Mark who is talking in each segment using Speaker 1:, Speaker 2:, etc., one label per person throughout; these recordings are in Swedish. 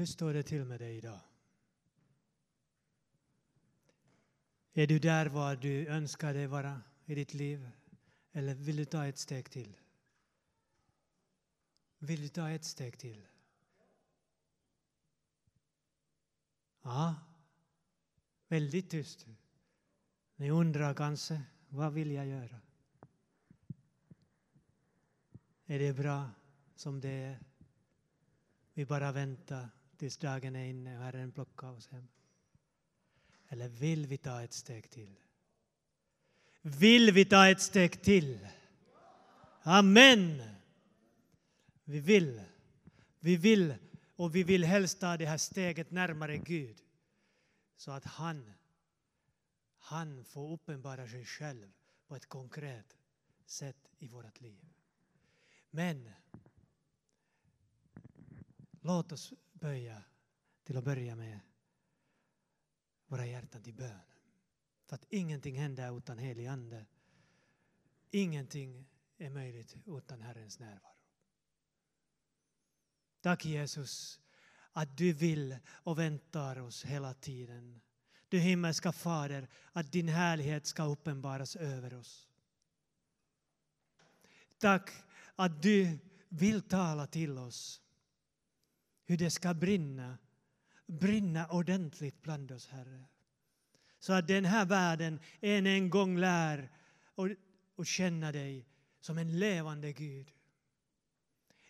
Speaker 1: Hur står det till med dig idag? Är du där var du önskar dig vara i ditt liv? Eller vill du ta ett steg till? Vill du ta ett steg till? Ja, väldigt tyst. Ni undrar kanske, vad vill jag göra? Är det bra som det är? Vi bara väntar tills dagen är inne och Herren plockar oss hem. Eller vill vi ta ett steg till? Vill vi ta ett steg till? Amen! Vi vill. Vi vill och vi vill helst ta det här steget närmare Gud så att han, han får uppenbara sig själv på ett konkret sätt i vårt liv. Men låt oss böja till att börja med våra hjärtan till bön. För att ingenting händer utan helig Ande. Ingenting är möjligt utan Herrens närvaro. Tack Jesus att du vill och väntar oss hela tiden. Du himmelska Fader, att din härlighet ska uppenbaras över oss. Tack att du vill tala till oss hur det ska brinna, brinna ordentligt bland oss, Herre. Så att den här världen än en gång lär och, och känna dig som en levande Gud.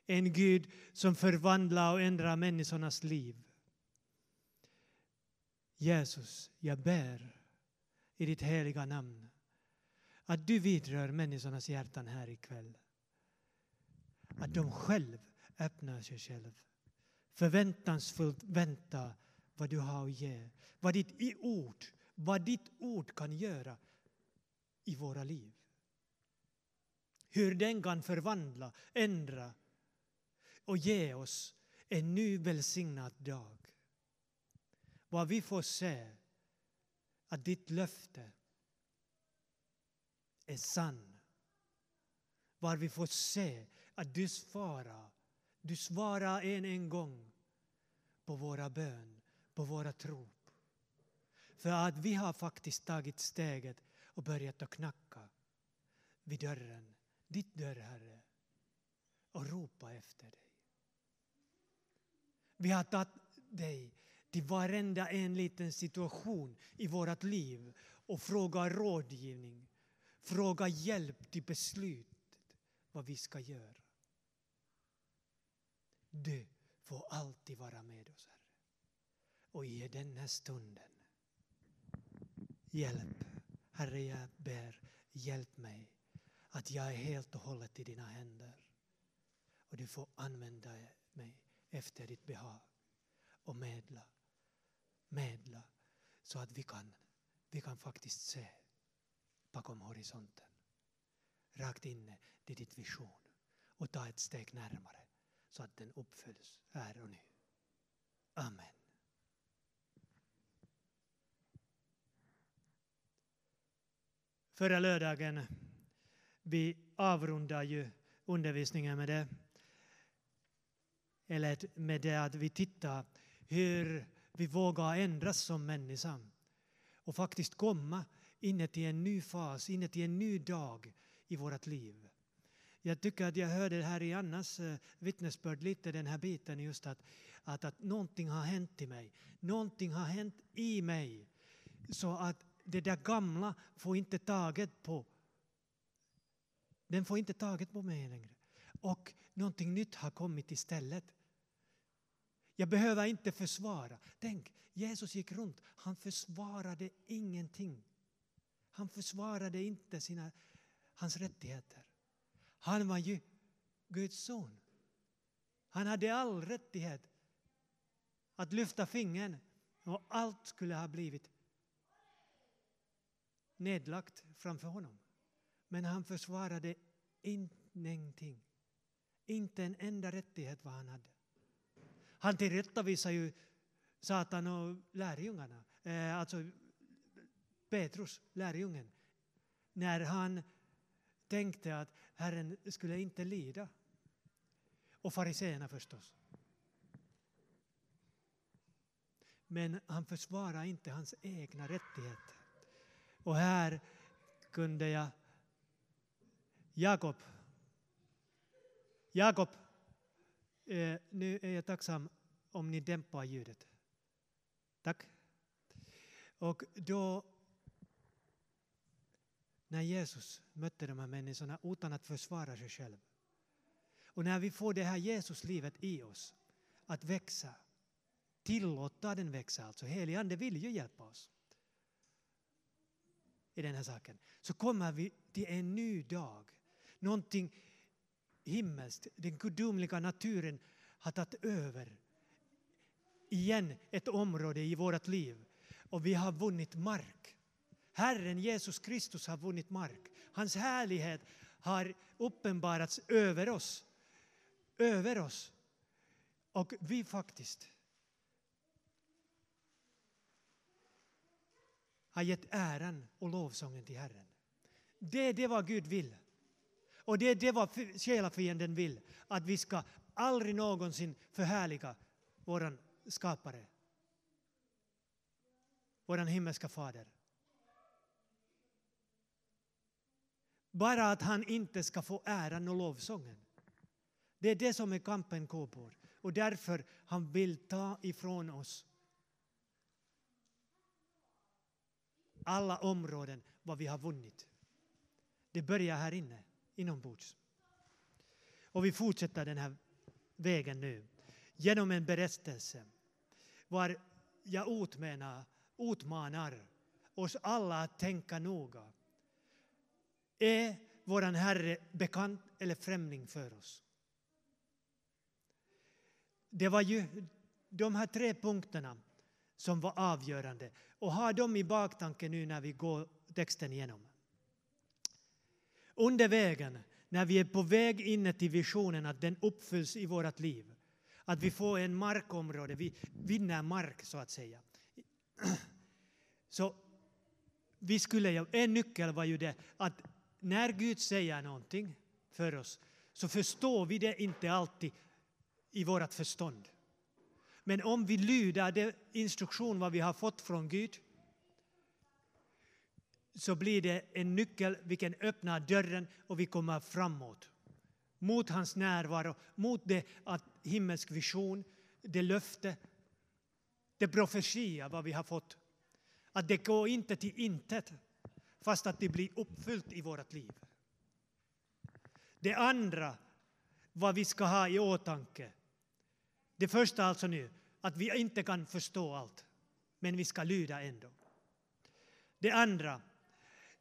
Speaker 1: En Gud som förvandlar och ändrar människornas liv. Jesus, jag ber i ditt heliga namn att du vidrör människornas hjärtan här ikväll. Att de själv öppnar sig själv. Förväntansfullt vänta vad du har att ge. Vad ditt ord, vad ditt ord kan göra i våra liv. Hur den kan förvandla, ändra och ge oss en ny välsignad dag. Vad vi får se att ditt löfte är sann. Var vi får se att du svarar, du svarar en en gång på våra bön, på våra tro. För att vi har faktiskt tagit steget och börjat att knacka vid dörren, ditt dörr Herre, och ropa efter dig. Vi har tagit dig till varenda en liten situation i vårt liv och frågar rådgivning, frågar hjälp till beslutet vad vi ska göra. Du får alltid vara med oss, Herre. Och i den här stunden, hjälp, Herre, jag ber, hjälp mig att jag är helt och hållet i dina händer. Och du får använda mig efter ditt behag och medla, medla så att vi kan, vi kan faktiskt se bakom horisonten, rakt inne i ditt vision och ta ett steg närmare så att den uppfylls här och nu. Amen. Förra lördagen, vi avrundar ju undervisningen med det eller med det att vi tittar hur vi vågar ändras som människa och faktiskt komma in i en ny fas, in i en ny dag i vårt liv. Jag tycker att jag hörde här i Annas eh, vittnesbörd lite den här biten just att, att, att någonting har hänt i mig. Någonting har hänt i mig så att det där gamla får inte taget på den får inte taget på mig längre. Och någonting nytt har kommit istället. Jag behöver inte försvara. Tänk, Jesus gick runt, han försvarade ingenting. Han försvarade inte sina, hans rättigheter. Han var ju Guds son. Han hade all rättighet att lyfta fingern och allt skulle ha blivit nedlagt framför honom. Men han försvarade ingenting. Inte en enda rättighet vad han hade. Han tillrättavisade ju Satan och lärjungarna, eh, alltså Petrus, lärjungen, när han tänkte att Herren skulle inte lida. Och fariseerna förstås. Men han försvarar inte hans egna rättigheter. Och här kunde jag... Jakob. Jakob, eh, nu är jag tacksam om ni dämpar ljudet. Tack. Och då när Jesus mötte de här människorna utan att försvara sig själv. Och när vi får det här Jesuslivet i oss att växa, tillåta den växa alltså, helig ande vill ju hjälpa oss i den här saken, så kommer vi till en ny dag. Någonting himmelskt, den gudomliga naturen har tagit över igen ett område i vårt liv och vi har vunnit mark. Herren Jesus Kristus har vunnit mark. Hans härlighet har uppenbarats över oss. Över oss. Och vi faktiskt har gett äran och lovsången till Herren. Det är det vad Gud vill. Och det är det vad själafienden vill. Att vi ska aldrig någonsin förhärliga våran skapare. Våran himmelska fader. Bara att han inte ska få äran och lovsången. Det är det som är kampen pågår. Och därför han vill ta ifrån oss alla områden vad vi har vunnit. Det börjar här inne, inombords. Och vi fortsätter den här vägen nu genom en berättelse var jag utmanar, utmanar oss alla att tänka noga är våran Herre bekant eller främling för oss? Det var ju de här tre punkterna som var avgörande. Och ha dem i baktanken nu när vi går texten igenom. Under vägen, när vi är på väg in till visionen att den uppfylls i vårt liv, att vi får en markområde, vi vinner mark så att säga. Så vi skulle, en nyckel var ju det att när Gud säger någonting för oss så förstår vi det inte alltid i vårt förstånd. Men om vi lyder den instruktion vad vi har fått från Gud så blir det en nyckel vilken öppnar dörren och vi kommer framåt. Mot hans närvaro, mot det att himmelsk vision, det löfte, det profetia vad vi har fått. Att det går inte till intet fast att det blir uppfyllt i vårt liv. Det andra, vad vi ska ha i åtanke. Det första alltså nu, att vi inte kan förstå allt, men vi ska lyda ändå. Det andra,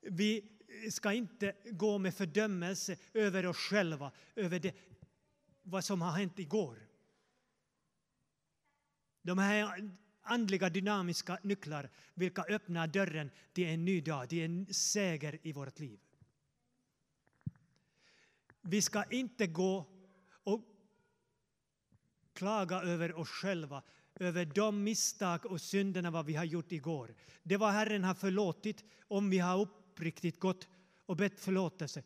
Speaker 1: vi ska inte gå med fördömelse över oss själva, över det, vad som har hänt igår. De här andliga dynamiska nycklar vilka öppnar dörren till en ny dag, till en seger i vårt liv. Vi ska inte gå och klaga över oss själva, över de misstag och synderna vad vi har gjort igår. Det var Herren har förlåtit om vi har uppriktigt gått och bett förlåtelse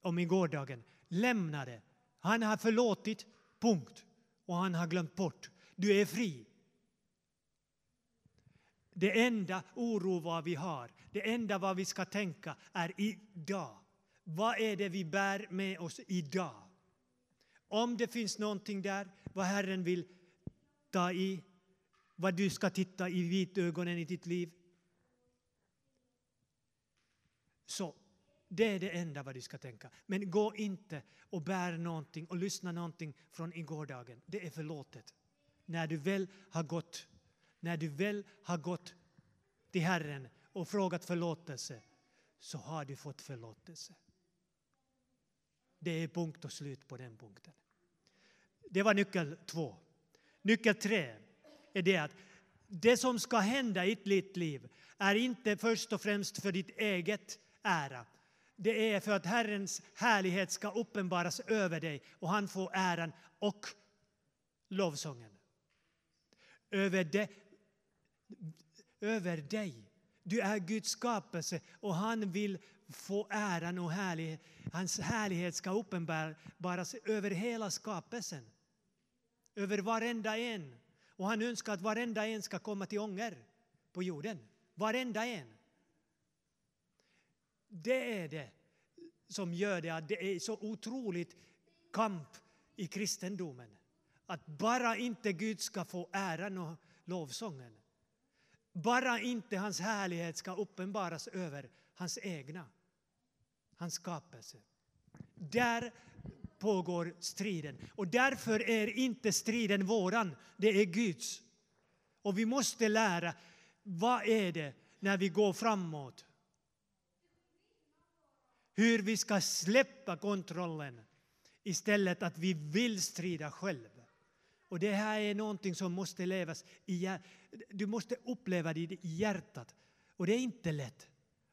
Speaker 1: om igårdagen. Lämna det. Han har förlåtit, punkt. Och han har glömt bort. Du är fri. Det enda oro vad vi har, det enda vad vi ska tänka är idag. Vad är det vi bär med oss idag? Om det finns någonting där, vad Herren vill ta i, vad du ska titta i vitögonen i ditt liv. Så det är det enda vad du ska tänka. Men gå inte och bär någonting och lyssna någonting från igårdagen. Det är förlåtet. När du väl har gått när du väl har gått till Herren och frågat förlåtelse så har du fått förlåtelse. Det är punkt och slut på den punkten. Det var nyckel två. Nyckel tre är det att det som ska hända i ditt liv är inte först och främst för ditt eget ära. Det är för att Herrens härlighet ska uppenbaras över dig och han får äran och lovsången. Över det över dig. Du är Guds skapelse och han vill få äran och härlighet. Hans härlighet ska uppenbaras över hela skapelsen. Över varenda en. Och han önskar att varenda en ska komma till ånger på jorden. Varenda en. Det är det som gör det att det är så otroligt kamp i kristendomen. Att bara inte Gud ska få äran och lovsången. Bara inte hans härlighet ska uppenbaras över hans egna, hans skapelse. Där pågår striden. Och därför är inte striden våran, det är Guds. Och vi måste lära, vad är det när vi går framåt? Hur vi ska släppa kontrollen istället att vi vill strida själva. Och det här är någonting som måste levas i Du måste uppleva det i hjärtat. Och det är inte lätt.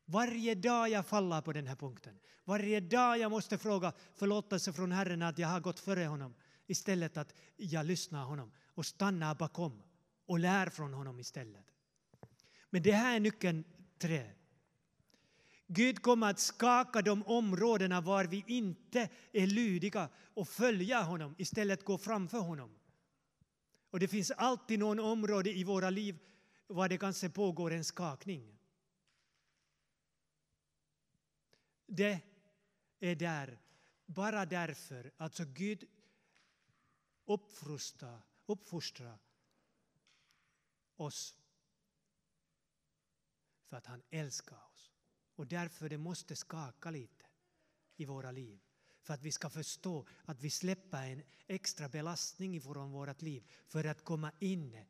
Speaker 1: Varje dag jag faller på den här punkten. Varje dag jag måste fråga förlåtelse från Herren att jag har gått före honom istället att jag lyssnar honom och stannar bakom och lär från honom istället. Men det här är nyckeln tre. Gud kommer att skaka de områdena var vi inte är lydiga och följa honom, istället gå framför honom. Och det finns alltid någon område i våra liv var det kanske pågår en skakning. Det är där, bara därför, alltså Gud uppfostrar, uppfostra oss för att han älskar oss. Och därför det måste skaka lite i våra liv. För att vi ska förstå att vi släpper en extra belastning från vårt liv för att komma in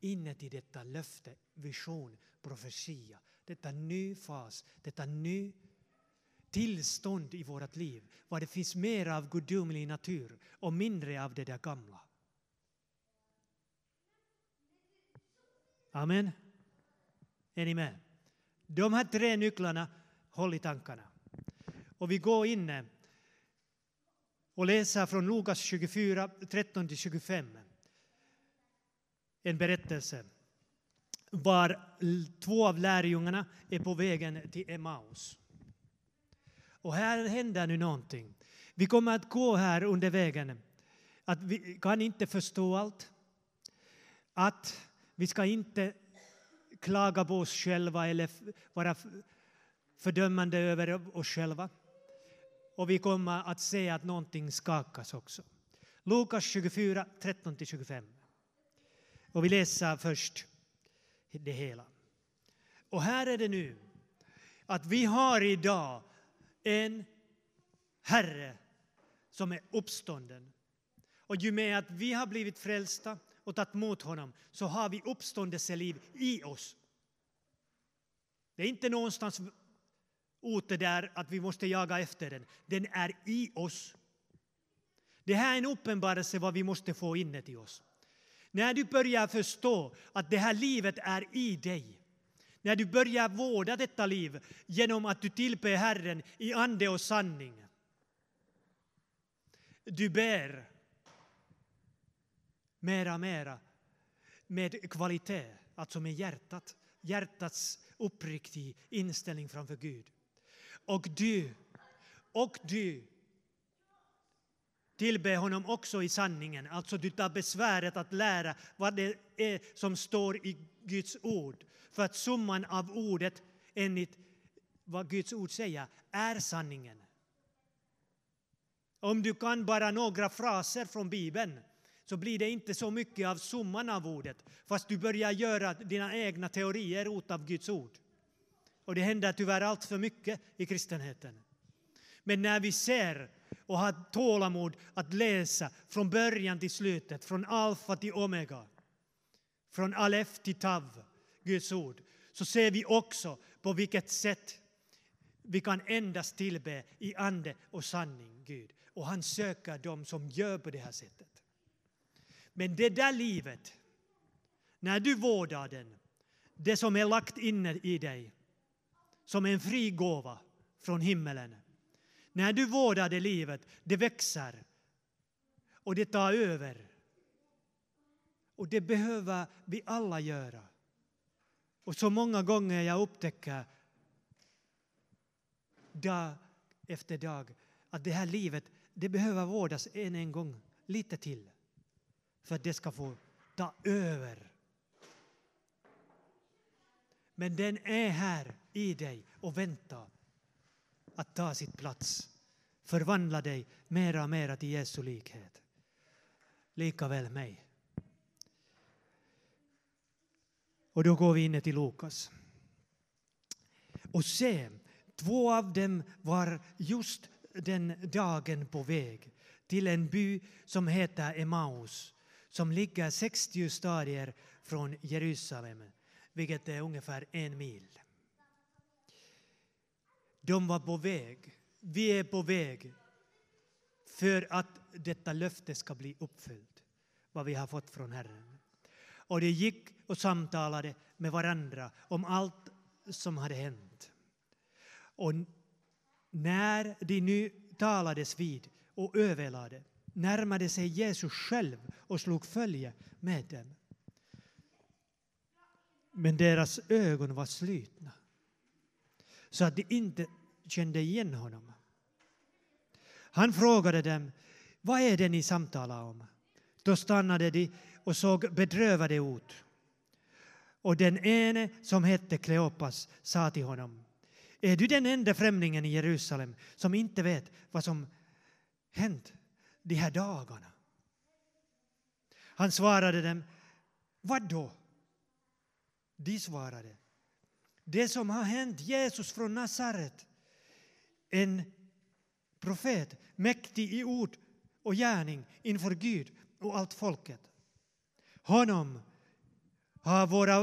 Speaker 1: inuti detta löfte, vision, profetia. Detta ny fas, detta ny tillstånd i vårt liv. Var det finns mer av gudomlig natur och mindre av det där gamla. Amen. Är ni med? De här tre nycklarna, håll i tankarna. Och vi går in eh, och läser från Lukas 24, 13-25. En berättelse var två av lärjungarna är på vägen till Emmaus. Och här händer nu någonting. Vi kommer att gå här under vägen. Att vi kan inte förstå allt. Att vi ska inte klaga på oss själva eller vara fördömande över oss själva. Och vi kommer att se att någonting skakas också. Lukas 24, 13-25. Och vi läser först det hela. Och här är det nu att vi har idag en Herre som är uppstånden. Och ju mer att vi har blivit frälsta och tagit emot honom så har vi uppståndelseliv i oss. Det är inte någonstans ute där att vi måste jaga efter den. Den är i oss. Det här är en uppenbarelse vad vi måste få inuti oss. När du börjar förstå att det här livet är i dig när du börjar vårda detta liv genom att du tillber Herren i ande och sanning. Du ber mera, mera med kvalitet, alltså med hjärtat. Hjärtats uppriktig inställning framför Gud. Och du, och du tillbe honom också i sanningen. Alltså du tar besväret att lära vad det är som står i Guds ord. För att summan av ordet enligt vad Guds ord säger är sanningen. Om du kan bara några fraser från Bibeln så blir det inte så mycket av summan av ordet fast du börjar göra dina egna teorier ut av Guds ord. Och det händer tyvärr allt för mycket i kristenheten. Men när vi ser och har tålamod att läsa från början till slutet, från alfa till omega, från alef till tav, Guds ord, så ser vi också på vilket sätt vi kan endast tillbe i ande och sanning, Gud. Och han söker dem som gör på det här sättet. Men det där livet, när du vårdar den, det som är lagt inne i dig, som en fri gåva från himmelen. När du vårdar det livet, det växer och det tar över. Och det behöver vi alla göra. Och så många gånger jag upptäcker dag efter dag att det här livet det behöver vårdas en, en gång lite till för att det ska få ta över. Men den är här i dig och vänta att ta sitt plats. Förvandla dig mera och mera till Jesu likhet. Likaväl mig. Och då går vi in till Lukas. Och se, två av dem var just den dagen på väg till en by som heter Emmaus som ligger 60 stadier från Jerusalem, vilket är ungefär en mil. De var på väg. Vi är på väg för att detta löfte ska bli uppfyllt, vad vi har fått från Herren. Och de gick och samtalade med varandra om allt som hade hänt. Och när de nu talades vid och överlade närmade sig Jesus själv och slog följe med dem. Men deras ögon var slutna så att de inte kände igen honom. Han frågade dem, vad är det ni samtalar om? Då stannade de och såg bedrövade ut. Och den ene, som hette Kleopas, sa till honom, är du den enda främlingen i Jerusalem som inte vet vad som hänt de här dagarna? Han svarade dem, vad då? De svarade, det som har hänt Jesus från Nasaret, en profet, mäktig i ord och gärning inför Gud och allt folket. Honom har våra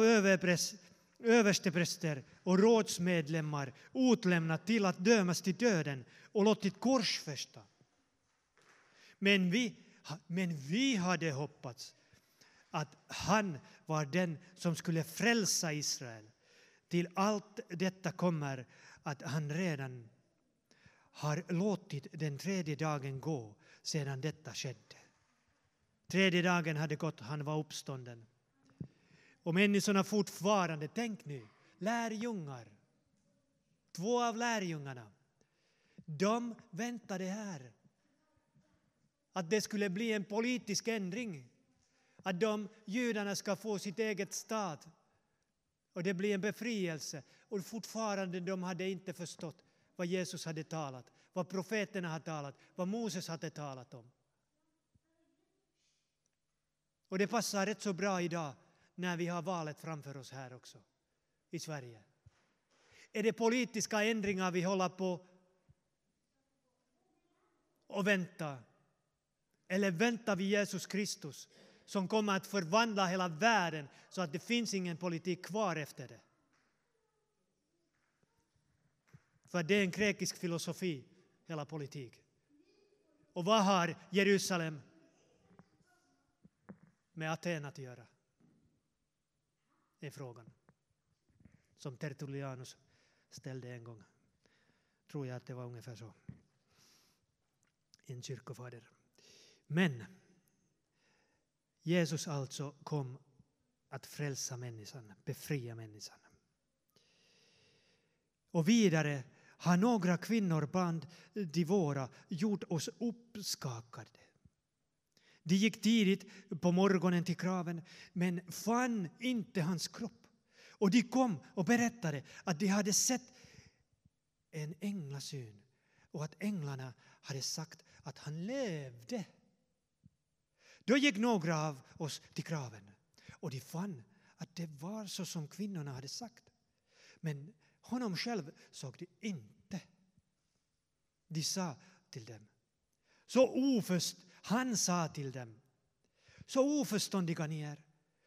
Speaker 1: överstepräster och rådsmedlemmar utlämnat till att dömas till döden och låtit korsfästa. Men vi, men vi hade hoppats att han var den som skulle frälsa Israel. Till allt detta kommer att han redan har låtit den tredje dagen gå sedan detta skedde. Tredje dagen hade gått, han var uppstånden. Och människorna fortfarande, tänk nu, lärjungar, två av lärjungarna, de väntade här att det skulle bli en politisk ändring, att de judarna ska få sitt eget stat och det blir en befrielse. Och fortfarande de hade inte förstått vad Jesus hade talat, vad profeterna hade talat, vad Moses hade talat om. Och det passar rätt så bra idag när vi har valet framför oss här också i Sverige. Är det politiska ändringar vi håller på och väntar? Eller väntar vi Jesus Kristus som kommer att förvandla hela världen så att det finns ingen politik kvar efter det? För det är en grekisk filosofi, hela politik. Och vad har Jerusalem med Aten att göra? Det är frågan. Som Tertullianus ställde en gång. Tror jag att det var ungefär så. En kyrkofader. Men Jesus alltså kom att frälsa människan, befria människan. Och vidare har några kvinnor bland de våra gjort oss uppskakade. De gick tidigt på morgonen till graven men fann inte hans kropp. Och de kom och berättade att de hade sett en änglasyn och att änglarna hade sagt att han levde. Då gick några av oss till graven och de fann att det var så som kvinnorna hade sagt. Men honom själv såg de inte. De sa till dem. Så oförst, han sa till dem. Så oförståndiga ni är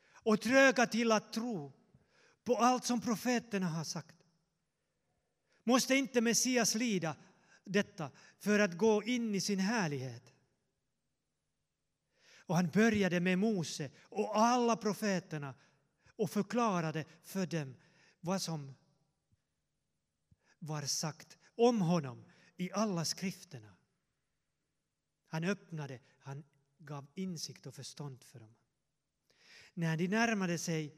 Speaker 1: och tröga till att tro på allt som profeterna har sagt. Måste inte Messias lida detta för att gå in i sin härlighet? Och han började med Mose och alla profeterna och förklarade för dem vad som var sagt om honom i alla skrifterna. Han öppnade, han gav insikt och förstånd för dem. När de närmade sig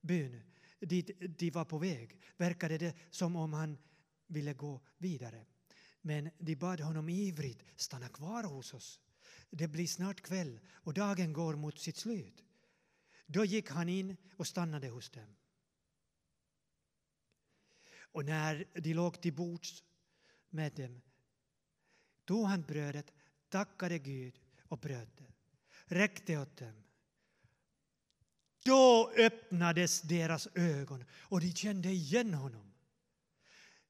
Speaker 1: byn dit de var på väg verkade det som om han ville gå vidare. Men de bad honom ivrigt stanna kvar hos oss. Det blir snart kväll och dagen går mot sitt slut. Då gick han in och stannade hos dem. Och när de låg till bords med dem tog han brödet, tackade Gud och bröt det, räckte åt dem. Då öppnades deras ögon och de kände igen honom.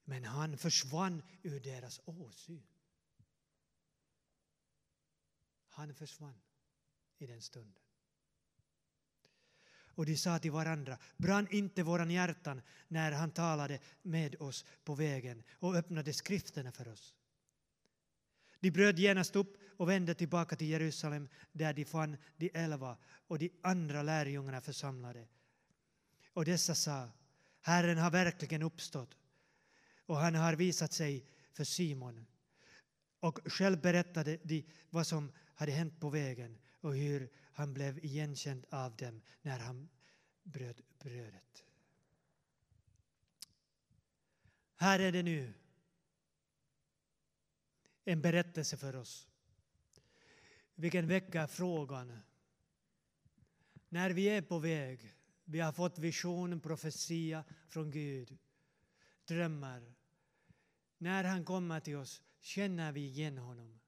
Speaker 1: Men han försvann ur deras åsyn. Han försvann i den stunden. Och de sa till varandra, brann inte våran hjärtan när han talade med oss på vägen och öppnade skrifterna för oss? De bröt genast upp och vände tillbaka till Jerusalem där de fann de elva och de andra lärjungarna församlade. Och dessa sa, Herren har verkligen uppstått och han har visat sig för Simon. Och själv berättade de vad som hade hänt på vägen och hur han blev igenkänd av dem när han bröt brödet. Här är det nu en berättelse för oss. Vilken väcker frågan. När vi är på väg, vi har fått vision, profetia från Gud, drömmar. När han kommer till oss känner vi igen honom.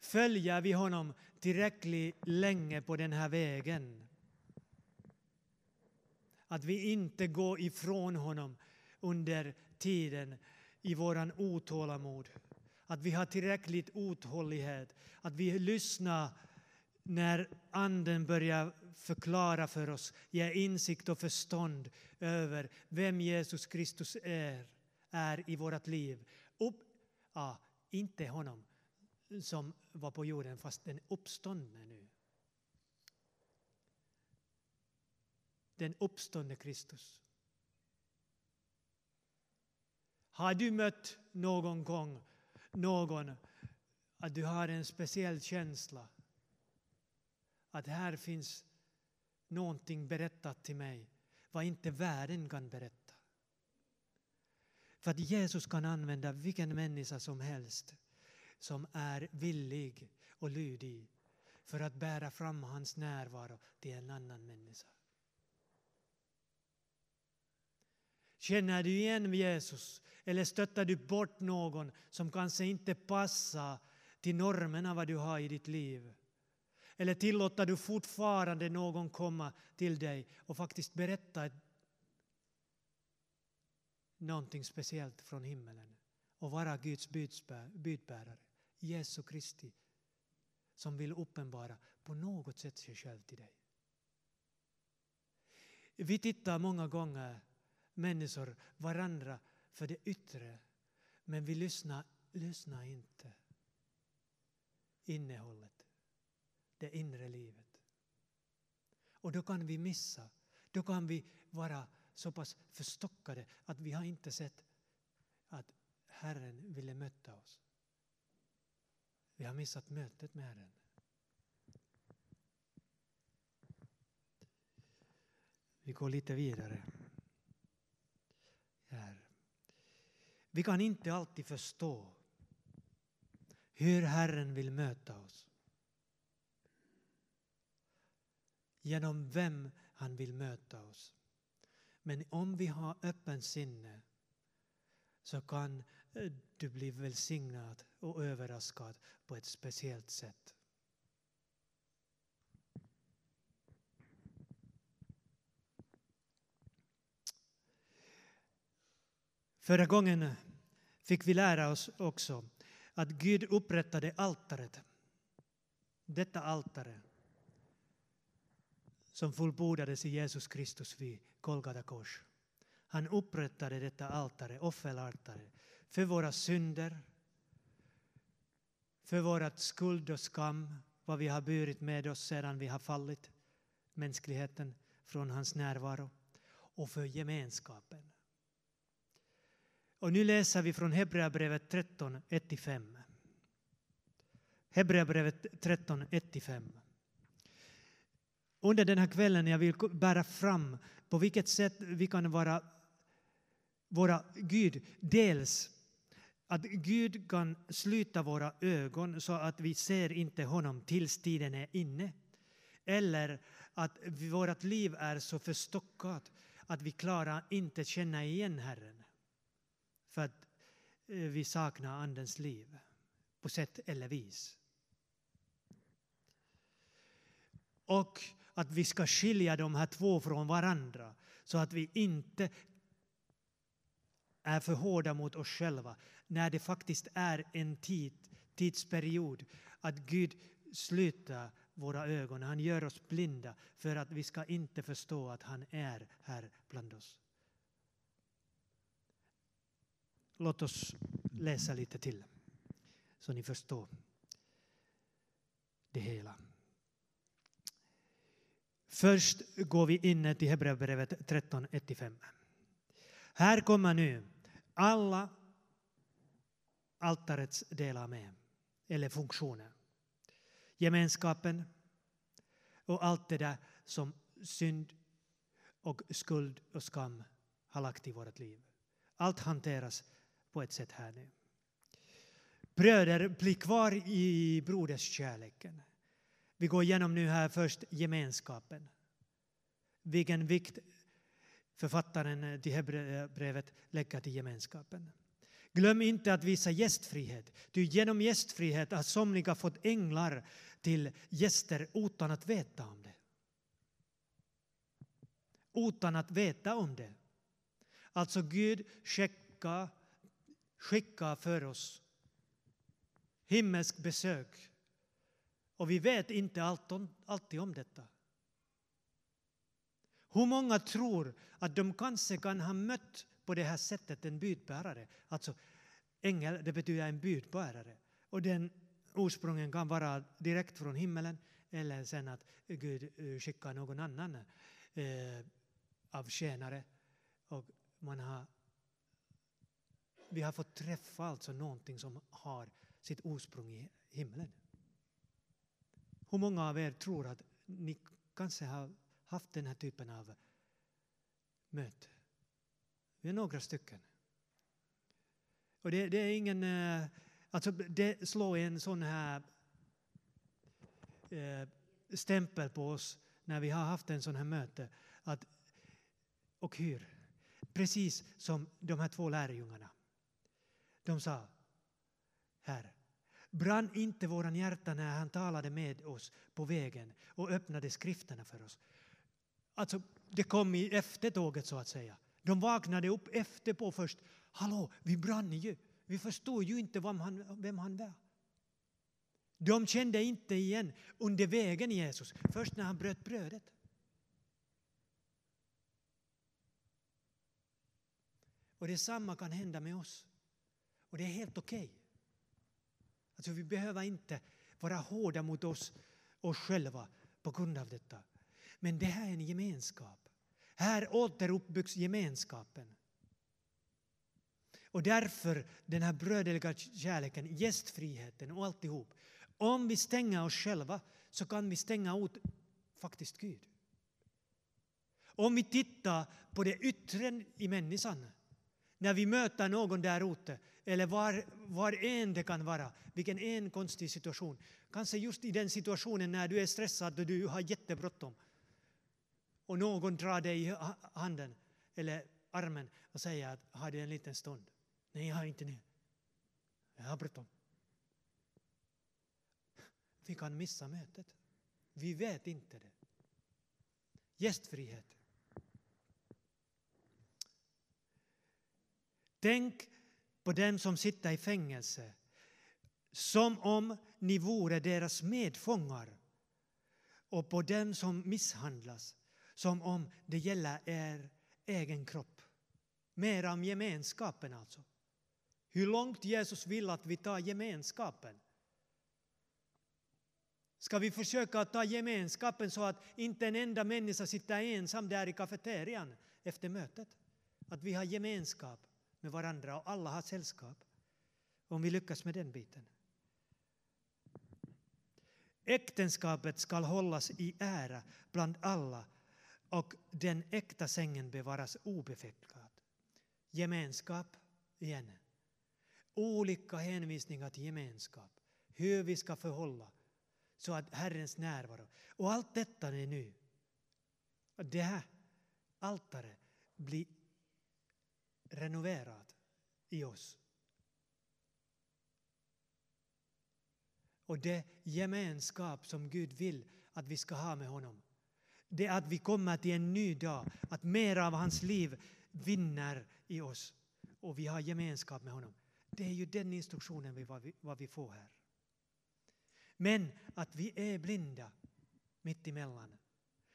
Speaker 1: Följer vi honom tillräckligt länge på den här vägen? Att vi inte går ifrån honom under tiden i våran otålamod. Att vi har tillräckligt uthållighet. Att vi lyssnar när Anden börjar förklara för oss, ge insikt och förstånd över vem Jesus Kristus är, är i vårt liv. Upp, ja, inte honom som var på jorden, fast den uppståndne nu. Den uppståndne Kristus. Har du mött någon gång någon att du har en speciell känsla att här finns någonting berättat till mig vad inte världen kan berätta. För att Jesus kan använda vilken människa som helst som är villig och lydig för att bära fram hans närvaro till en annan människa. Känner du igen Jesus eller stöttar du bort någon som kanske inte passar till normerna vad du har i ditt liv? Eller tillåter du fortfarande någon komma till dig och faktiskt berätta någonting speciellt från himmelen och vara Guds budbärare, Jesu Kristi, som vill uppenbara på något sätt sig själv till dig. Vi tittar många gånger människor varandra för det yttre. Men vi lyssnar, lyssnar inte. Innehållet, det inre livet. Och då kan vi missa. Då kan vi vara så pass förstockade att vi har inte sett att Herren ville möta oss. Vi har missat mötet med Herren. Vi går lite vidare. Här. Vi kan inte alltid förstå hur Herren vill möta oss. Genom vem han vill möta oss. Men om vi har öppen sinne så kan eh, du bli välsignad och överraskad på ett speciellt sätt. Förra gången fick vi lära oss också att Gud upprättade altaret. Detta altare som fullbordades i Jesus Kristus vid Golgata kors. Han upprättade detta altare, offeraltare, för våra synder, för vårat skuld och skam, vad vi har burit med oss sedan vi har fallit, mänskligheten, från hans närvaro, och för gemenskapen. Och nu läser vi från Hebreerbrevet 13, 1-5. Hebreerbrevet 13, 1-5. Under den här kvällen jag vill bära fram på vilket sätt vi kan vara våra Gud. Dels att Gud kan sluta våra ögon så att vi ser inte honom tills tiden är inne Eller att vårt liv är så förstockat att vi klarar inte känna igen Herren. För att eh, vi saknar Andens liv på sätt eller vis. Och att vi ska skilja de här två från varandra så att vi inte är för hårda mot oss själva när det faktiskt är en tid, tidsperiod att Gud slutar våra ögon. Han gör oss blinda för att vi ska inte förstå att han är här bland oss. Låt oss läsa lite till så ni förstår det hela. Först går vi in till Hebreerbrevet 13, 1-5. Här kommer nu alla altarets delar med, eller funktioner. Gemenskapen och allt det där som synd och skuld och skam har lagt i vårt liv. Allt hanteras på ett sätt här nu. Bröder, bli kvar i broderskärleken. Vi går igenom nu här först gemenskapen. Vilken vikt författaren eh, till Hebreerbrevet eh, lägger till gemenskapen. Glöm inte att visa gästfrihet. Ty genom gästfrihet har somliga fått änglar till gäster utan att veta om det. Utan att veta om det. Alltså Gud skickar, skickar för oss himmelsk besök. Och vi vet inte alltid om detta. Hur många tror att de kanske kan ha mött på det här sättet en budbärare? Alltså, ängel det betyder en budbärare. Och den ursprungen kan vara direkt från himmelen eller sen att Gud eh, skickar någon annan eh, av tjänare. Och man har, vi har fått träffa alltså någonting som har sitt ursprung i himlen. Hur många av er tror att ni kanske har haft den här typen av möte? Vi är några stycken. Och det, det är ingen... Eh, alltså det slår en sån här eh, stämpel på oss när vi har haft en sån här möte. Att, och hur? Precis som de här två lärjungarna. De sa, Herre, brann inte våran hjärta när han talade med oss på vägen och öppnade skrifterna för oss. Alltså, det kom i eftertåget så att säga. De vaknade upp efterpå först. Hallå, vi brann ju. Vi förstod ju inte vem han, vem han var. De kände inte igen under vägen Jesus, först när han bröt brödet. Och detsamma kan hända med oss. Och det är helt okej. Okay. Alltså vi behöver inte vara hårda mot oss, oss själva på grund av detta. Men det här är en gemenskap. Här återuppbyggs gemenskapen. Och därför den här bröderliga kärleken, gästfriheten och alltihop. Om vi stänger oss själva så kan vi stänga ut faktiskt Gud. Om vi tittar på det yttre i människan, när vi möter någon där ute, eller var, var en det kan vara, vilken en konstig situation. Kanske just i den situationen när du är stressad och du har jättebråttom och någon drar dig i handen eller armen och säger att har du en liten stund? Nej, jag har inte det. Jag har bråttom. Vi kan missa mötet. Vi vet inte det. Gästfrihet. Tänk på dem som sitter i fängelse som om ni vore deras medfångar och på dem som misshandlas som om det gäller er egen kropp. Mer om gemenskapen alltså. Hur långt Jesus vill att vi tar gemenskapen. Ska vi försöka ta gemenskapen så att inte en enda människa sitter ensam där i kafeterian efter mötet? Att vi har gemenskap med varandra och alla har sällskap. Om vi lyckas med den biten. Äktenskapet ska hållas i ära bland alla och den äkta sängen bevaras obefläckad. Gemenskap igen. Olika hänvisningar till gemenskap. Hur vi ska förhålla Så att Herrens närvaro. Och allt detta är nu. Det här altaret blir renoverad i oss. Och det gemenskap som Gud vill att vi ska ha med honom. Det är att vi kommer till en ny dag, att mer av hans liv vinner i oss och vi har gemenskap med honom. Det är ju den instruktionen vi, vad, vi, vad vi får här. Men att vi är blinda mitt emellan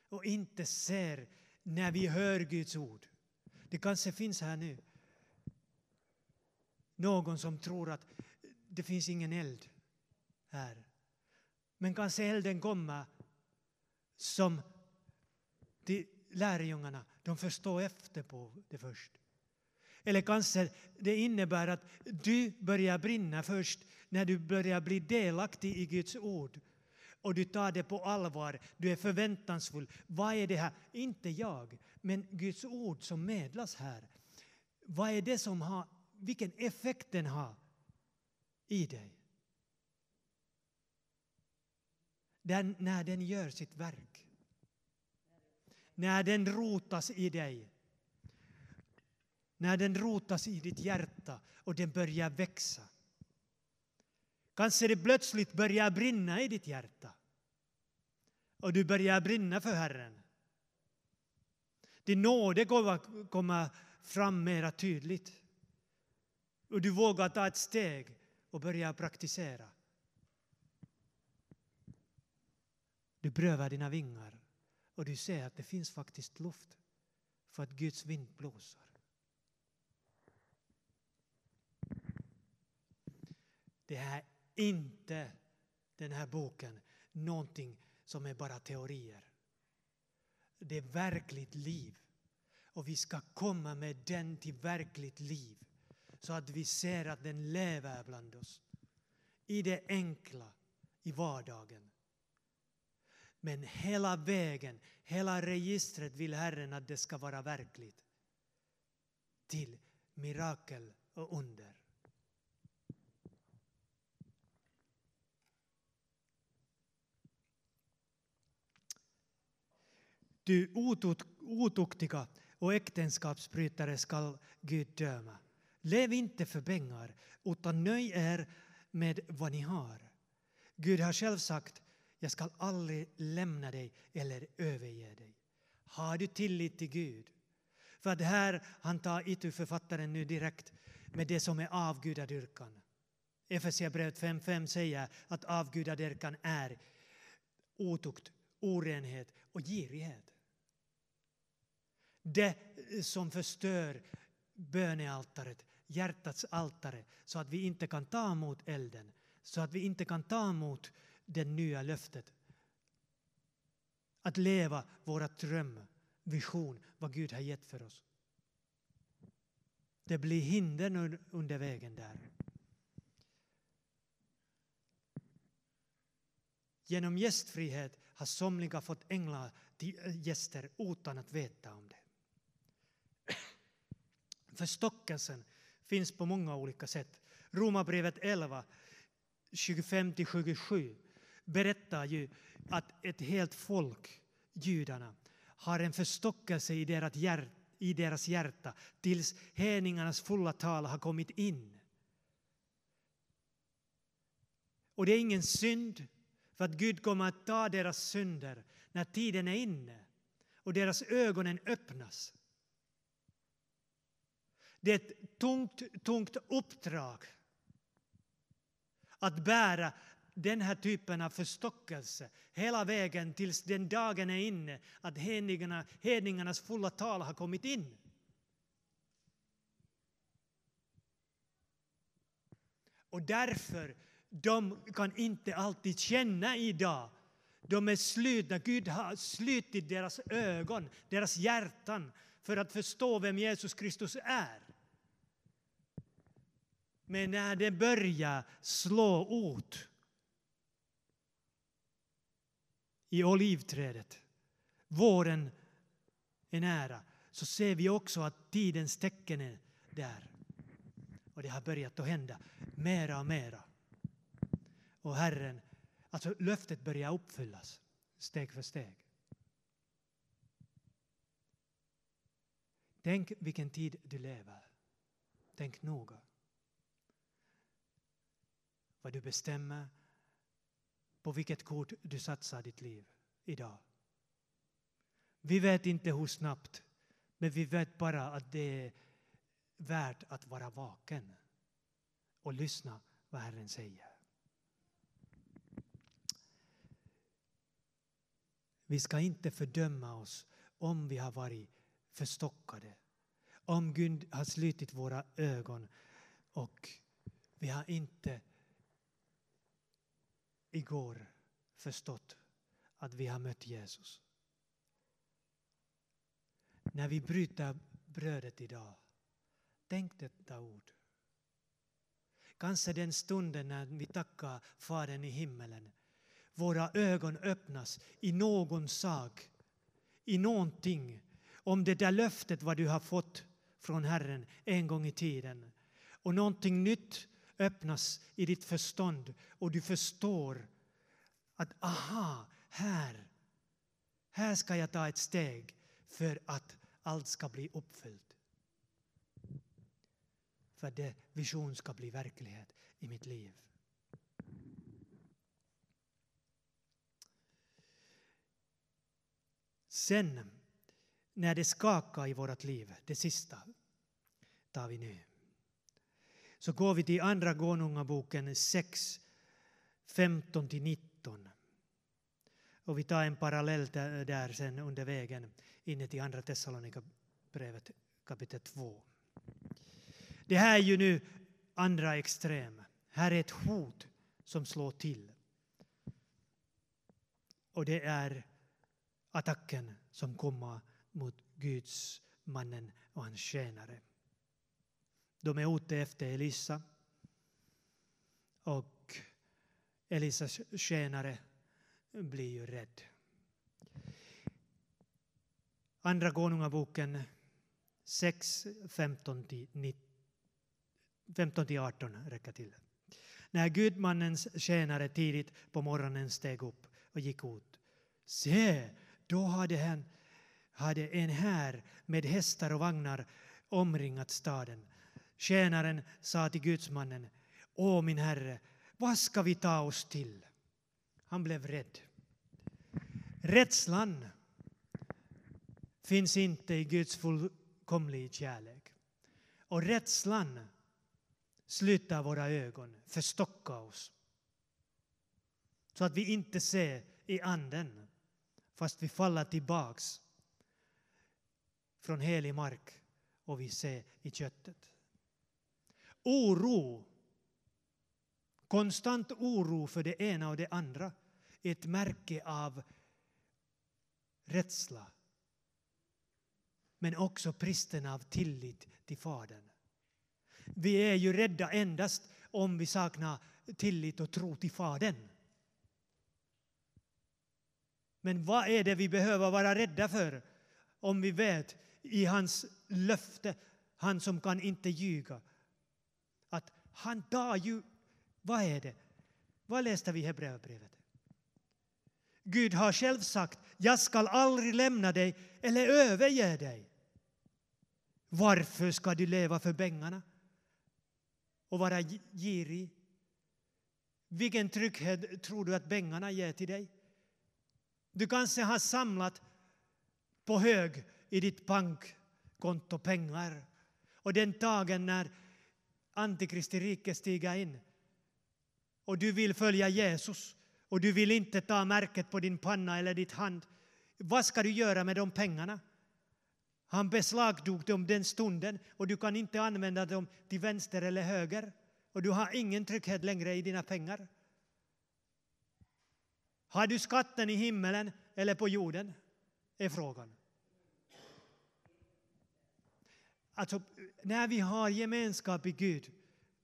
Speaker 1: och inte ser när vi hör Guds ord. Det kanske finns här nu någon som tror att det finns ingen eld här. Men kanske elden kommer som de lärjungarna, de förstår efter på det först. Eller kanske det innebär att du börjar brinna först när du börjar bli delaktig i Guds ord och du tar det på allvar, du är förväntansfull. Vad är det här? Inte jag, men Guds ord som medlas här. Vad är det som har, vilken effekt den har i dig? Den, när den gör sitt verk. När den rotas i dig. När den rotas i ditt hjärta och den börjar växa. Kanske det plötsligt börjar brinna i ditt hjärta. Och du börjar brinna för Herren. Din nåde kommer fram mera tydligt. Och du vågar ta ett steg och börja praktisera. Du prövar dina vingar och du ser att det finns faktiskt luft för att Guds vind blåser. Det är inte den här boken någonting som är bara teorier. Det är verkligt liv. Och vi ska komma med den till verkligt liv så att vi ser att den lever bland oss. I det enkla, i vardagen. Men hela vägen, hela registret vill Herren att det ska vara verkligt. Till mirakel och under. Du otuktiga och äktenskapsbrytare skall Gud döma. Lev inte för pengar, utan nöj er med vad ni har. Gud har själv sagt, jag skall aldrig lämna dig eller överge dig. Har du tillit till Gud? För det här han tar itu författaren nu direkt med det som är avgudadyrkan. Efesierbrevet 5.5 säger att avgudadyrkan är otukt, orenhet och girighet. Det som förstör bönealtaret, hjärtats altare, så att vi inte kan ta emot elden, så att vi inte kan ta emot det nya löftet. Att leva våra dröm, vision, vad Gud har gett för oss. Det blir hinder under vägen där. Genom gästfrihet har somliga fått änglar till eh, gäster utan att veta om det. Förstockelsen finns på många olika sätt. Romarbrevet 11, 25-27 berättar ju att ett helt folk, judarna, har en förstockelse i deras, hjärta, i deras hjärta tills hedningarnas fulla tal har kommit in. Och det är ingen synd, för att Gud kommer att ta deras synder när tiden är inne och deras ögonen öppnas. Det är ett tungt, tungt uppdrag att bära den här typen av förstockelse hela vägen tills den dagen är inne att hedningarna, hedningarnas fulla tal har kommit in. Och därför de kan inte alltid känna idag. De är slutna. Gud har slutit deras ögon, deras hjärtan för att förstå vem Jesus Kristus är. Men när det börjar slå ut i olivträdet, våren är nära, så ser vi också att tidens tecken är där. Och det har börjat att hända mera och mera. Och Herren Alltså löftet börjar uppfyllas steg för steg. Tänk vilken tid du lever. Tänk noga. Vad du bestämmer, på vilket kort du satsar ditt liv idag. Vi vet inte hur snabbt, men vi vet bara att det är värt att vara vaken och lyssna vad Herren säger. Vi ska inte fördöma oss om vi har varit förstockade. Om Gud har slutit våra ögon och vi har inte igår förstått att vi har mött Jesus. När vi bryter brödet idag, tänk detta ord. Kanske den stunden när vi tackar Fadern i himmelen, våra ögon öppnas i någon sak, i någonting, om det där löftet vad du har fått från Herren en gång i tiden. Och någonting nytt öppnas i ditt förstånd och du förstår att aha, här, här ska jag ta ett steg för att allt ska bli uppfyllt. För att det vision ska bli verklighet i mitt liv. Sen när det skakar i vårt liv, det sista tar vi nu. Så går vi till Andra Konungaboken 6, 15-19. Och vi tar en parallell där sen under vägen inne till Andra Thessalonikerbrevet kapitel 2. Det här är ju nu andra extrem. Här är ett hot som slår till. Och det är attacken som kommer mot Guds mannen och hans tjänare. De är ute efter Elisa och Elisas tjänare blir ju rädd. Andra Konungaboken 6, 15-18 räcker till. När gudmannens tjänare tidigt på morgonen steg upp och gick ut. Se, då hade, han, hade en här med hästar och vagnar omringat staden. Tjänaren sa till gudsmannen, Åh min herre, vad ska vi ta oss till? Han blev rädd. Rädslan finns inte i Guds fullkomliga kärlek. Och rädslan slutar våra ögon, förstockar oss. Så att vi inte ser i anden, fast vi faller tillbaks från helig mark och vi ser i köttet. Oro, konstant oro för det ena och det andra är ett märke av rädsla men också bristen av tillit till Fadern. Vi är ju rädda endast om vi saknar tillit och tro till Fadern. Men vad är det vi behöver vara rädda för om vi vet i hans löfte, han som kan inte ljuga, han tar ju, vad är det? Vad läste vi i Hebreerbrevet? Gud har själv sagt, jag skall aldrig lämna dig eller överge dig. Varför ska du leva för pengarna och vara girig? Vilken trygghet tror du att pengarna ger till dig? Du kanske har samlat på hög i ditt bankkonto pengar och den dagen när Antikristi rike stiga in och du vill följa Jesus och du vill inte ta märket på din panna eller ditt hand. Vad ska du göra med de pengarna? Han beslagtog dem den stunden och du kan inte använda dem till vänster eller höger och du har ingen trygghet längre i dina pengar. Har du skatten i himmelen eller på jorden? är frågan. Alltså, när vi har gemenskap i Gud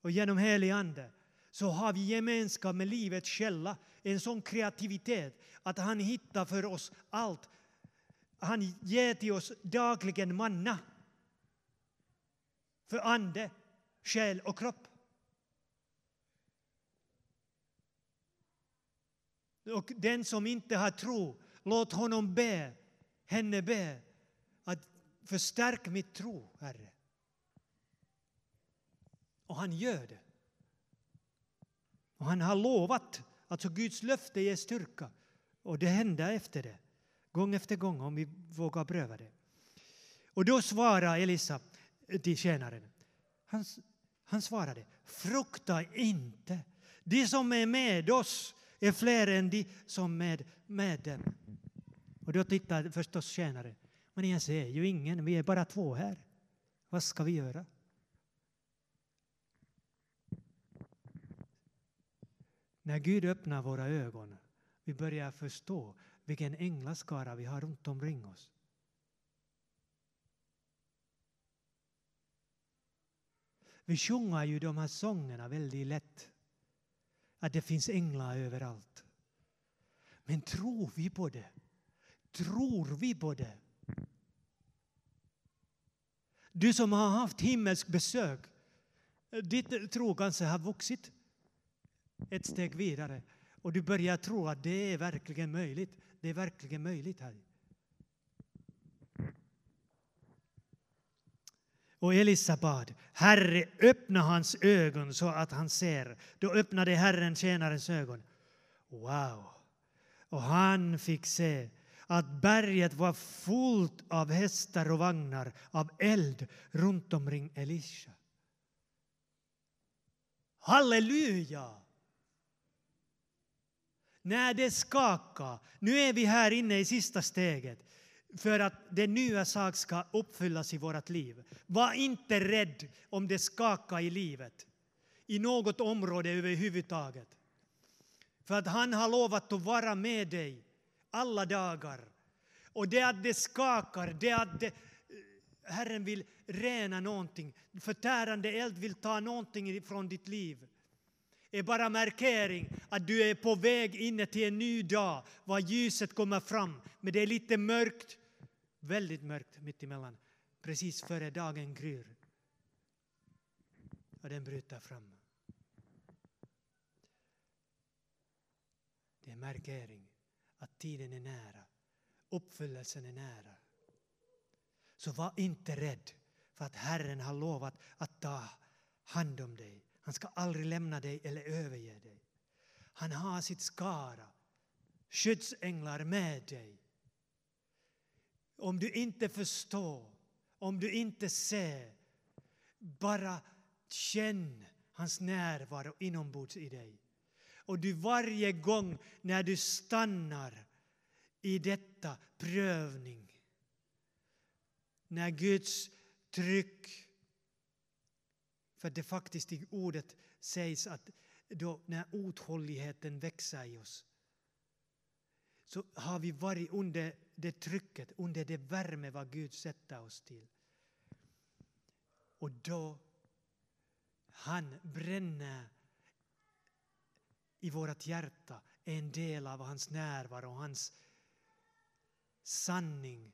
Speaker 1: och genom helig Ande så har vi gemenskap med livets källa, en sån kreativitet att han hittar för oss allt. Han ger till oss dagligen manna för ande, själ och kropp. Och den som inte har tro, låt honom be, henne be, att förstärk mitt tro, Herre. Och han gör det. Och han har lovat, alltså Guds löfte ger styrka. Och det händer efter det, gång efter gång, om vi vågar pröva det. Och då svarar Elisa till tjänaren. Han, han svarade, frukta inte. De som är med oss är fler än de som är med, med dem. Och då tittar förstås tjänaren. Men jag ser ju ingen, vi är bara två här. Vad ska vi göra? När Gud öppnar våra ögon, vi börjar förstå vilken änglaskara vi har runt omkring oss. Vi sjunger ju de här sångerna väldigt lätt. Att det finns änglar överallt. Men tror vi på det? Tror vi på det? Du som har haft himmelsk besök, ditt tro kanske har vuxit ett steg vidare och du börjar tro att det är verkligen möjligt. Det är verkligen möjligt här. Och Elisa bad, Herre, öppna hans ögon så att han ser. Då öppnade Herren tjänarens ögon. Wow! Och han fick se att berget var fullt av hästar och vagnar av eld runt omkring Elisha. Halleluja! När det skakar, nu är vi här inne i sista steget, för att det nya sak ska uppfyllas i vårt liv. Var inte rädd om det skakar i livet, i något område överhuvudtaget. För att han har lovat att vara med dig alla dagar. Och det att det skakar, det att det, Herren vill rena någonting, förtärande eld vill ta någonting från ditt liv är bara markering att du är på väg in till en ny dag, var ljuset kommer fram. Men det är lite mörkt, väldigt mörkt mittemellan, precis före dagen gryr. Och den bryter fram. Det är markering att tiden är nära, uppfyllelsen är nära. Så var inte rädd för att Herren har lovat att ta hand om dig. Han ska aldrig lämna dig eller överge dig. Han har sitt skara, skyddsänglar med dig. Om du inte förstår, om du inte ser, bara känn hans närvaro inombords i dig. Och du varje gång när du stannar i detta prövning, när Guds tryck för det faktiskt i ordet sägs att då när uthålligheten växer i oss så har vi varit under det trycket, under det värme vad Gud sätter oss till. Och då han bränner i vårt hjärta är en del av hans närvaro, och hans sanning,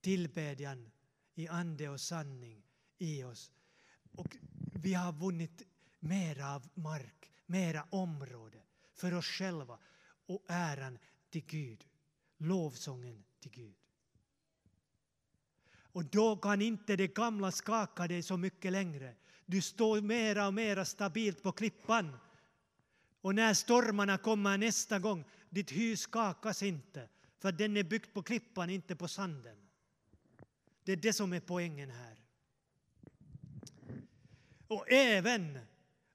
Speaker 1: tillbedjan i ande och sanning i oss. Och vi har vunnit mera av mark, mera område för oss själva och äran till Gud, lovsången till Gud. Och då kan inte det gamla skaka dig så mycket längre. Du står mera och mera stabilt på klippan. Och när stormarna kommer nästa gång, ditt hus skakas inte, för den är byggt på klippan, inte på sanden. Det är det som är poängen här. Och även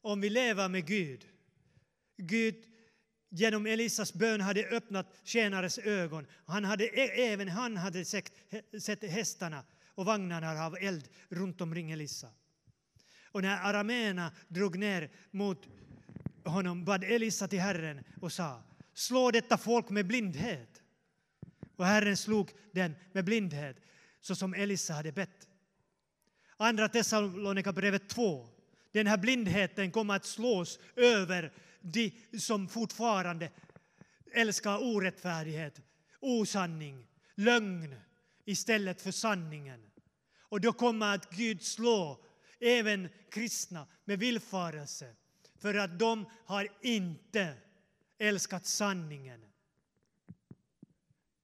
Speaker 1: om vi lever med Gud, Gud genom Elisas bön hade öppnat tjänares ögon. Han hade, även han hade sett, sett hästarna och vagnarna av eld runt omkring Elisa. Och när arameerna drog ner mot honom bad Elisa till Herren och sa slå detta folk med blindhet. Och Herren slog den med blindhet så som Elisa hade bett. Andra Thessalonikerbrevet 2. Den här blindheten kommer att slås över de som fortfarande älskar orättfärdighet, osanning, lögn istället för sanningen. Och då kommer att Gud slå även kristna med villfarelse för att de har inte älskat sanningen.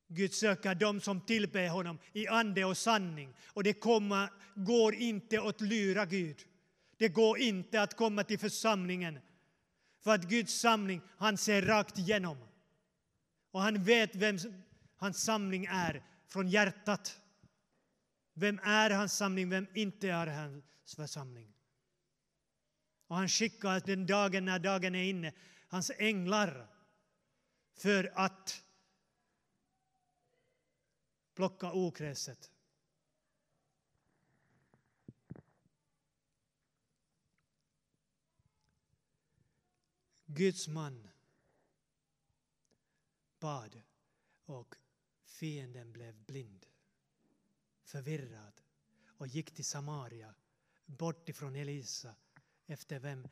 Speaker 1: Gud söker dem som tillber honom i ande och sanning. Och det kommer, går inte att lura Gud. Det går inte att komma till församlingen. För att Guds samling, han ser rakt igenom. Och han vet vem hans samling är från hjärtat. Vem är hans samling, vem inte är hans församling. Och han skickar den dagen när dagen är inne hans änglar för att plocka okräset. Guds man bad och fienden blev blind, förvirrad och gick till Samaria, bort ifrån Elisa efter vem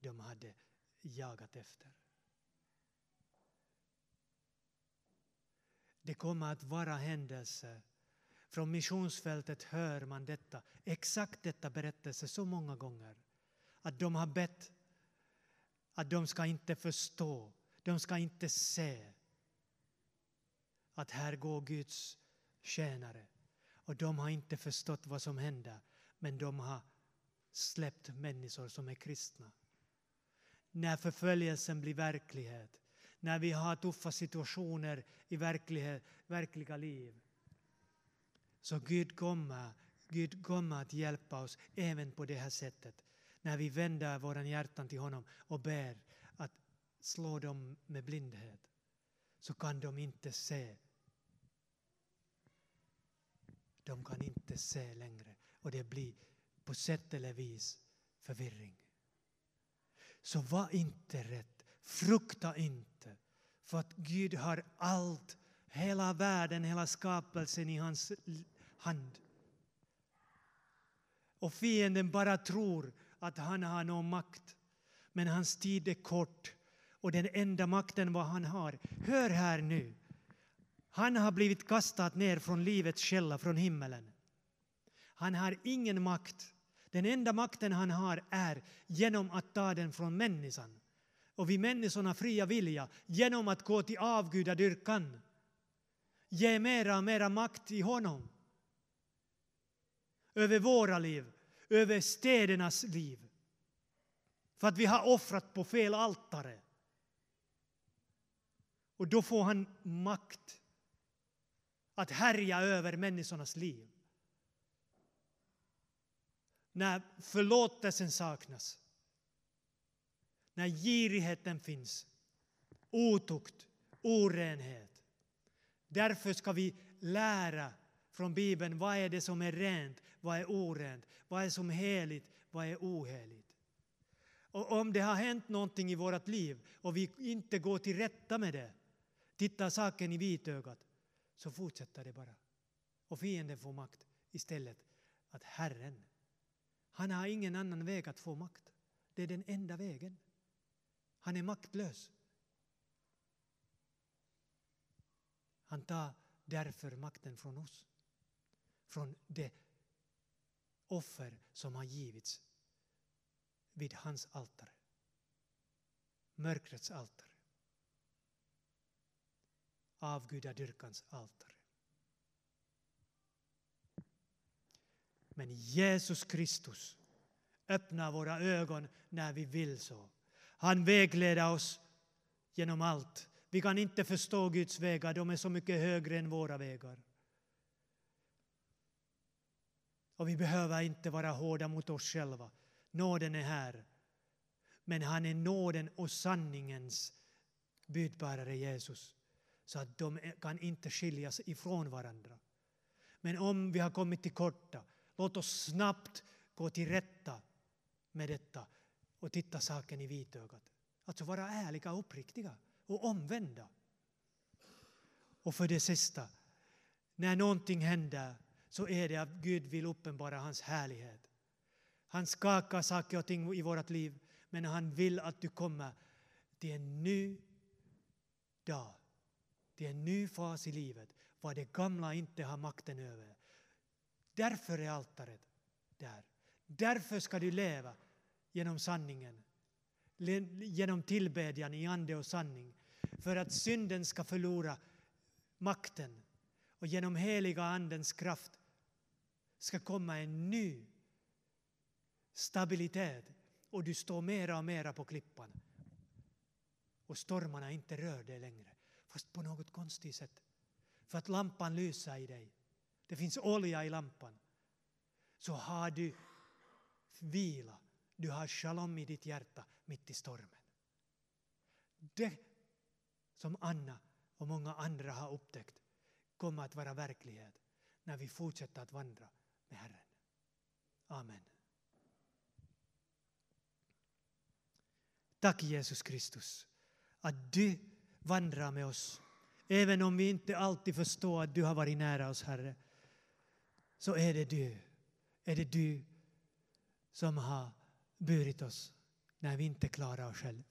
Speaker 1: de hade jagat efter. Det kommer att vara händelser. Från missionsfältet hör man detta, exakt detta berättelse så många gånger. Att de har bett att de ska inte förstå, de ska inte se att här går Guds tjänare. Och de har inte förstått vad som händer, men de har släppt människor som är kristna. När förföljelsen blir verklighet, när vi har tuffa situationer i verkliga liv. Så Gud kommer, Gud kommer att hjälpa oss även på det här sättet. När vi vänder våra hjärtan till honom och ber att slå dem med blindhet så kan de inte se. De kan inte se längre och det blir på sätt eller vis förvirring. Så var inte rädd, frukta inte, för att Gud har allt, hela världen, hela skapelsen i hans hand. Och fienden bara tror att han har någon makt, men hans tid är kort och den enda makten vad han har, hör här nu, han har blivit kastad ner från livets källa, från himmelen. Han har ingen makt den enda makten han har är genom att ta den från människan. Och vi människorna fria vilja genom att gå till avgudadyrkan. Ge mera och mera makt i honom. Över våra liv, över städernas liv. För att vi har offrat på fel altare. Och då får han makt att härja över människornas liv när förlåtelsen saknas, när girigheten finns, otukt, orenhet. Därför ska vi lära från Bibeln vad är det som är rent, vad är orent, vad är som heligt, vad är oheligt. Och om det har hänt någonting i vårt liv och vi inte går till rätta med det, tittar saken i vitögat, så fortsätter det bara. Och fienden får makt istället att Herren han har ingen annan väg att få makt. Det är den enda vägen. Han är maktlös. Han tar därför makten från oss. Från det offer som har givits vid hans altare. Mörkrets altare. Avgudadyrkans altare. Men Jesus Kristus öppnar våra ögon när vi vill så. Han vägleder oss genom allt. Vi kan inte förstå Guds vägar, de är så mycket högre än våra vägar. Och vi behöver inte vara hårda mot oss själva. Nåden är här. Men han är nåden och sanningens budbärare Jesus. Så att de kan inte skiljas ifrån varandra. Men om vi har kommit till korta Låt oss snabbt gå till rätta med detta och titta saken i vitögat. Alltså vara ärliga och uppriktiga och omvända. Och för det sista, när någonting händer så är det att Gud vill uppenbara hans härlighet. Han skakar saker och ting i vårt liv men han vill att du kommer till en ny dag, till en ny fas i livet vad det gamla inte har makten över. Därför är altaret där. Därför ska du leva genom sanningen. genom tillbedjan i ande och sanning för att synden ska förlora makten och genom heliga andens kraft ska komma en ny stabilitet och du står mera och mera på klippan och stormarna inte rör dig längre. Fast på något konstigt sätt. För att lampan lyser i dig. Det finns olja i lampan. Så har du vila. Du har shalom i ditt hjärta mitt i stormen. Det som Anna och många andra har upptäckt kommer att vara verklighet när vi fortsätter att vandra med Herren. Amen. Tack Jesus Kristus att du vandrar med oss. Även om vi inte alltid förstår att du har varit nära oss, Herre, så är det du. Är det du som har burit oss när vi inte klarar oss själva.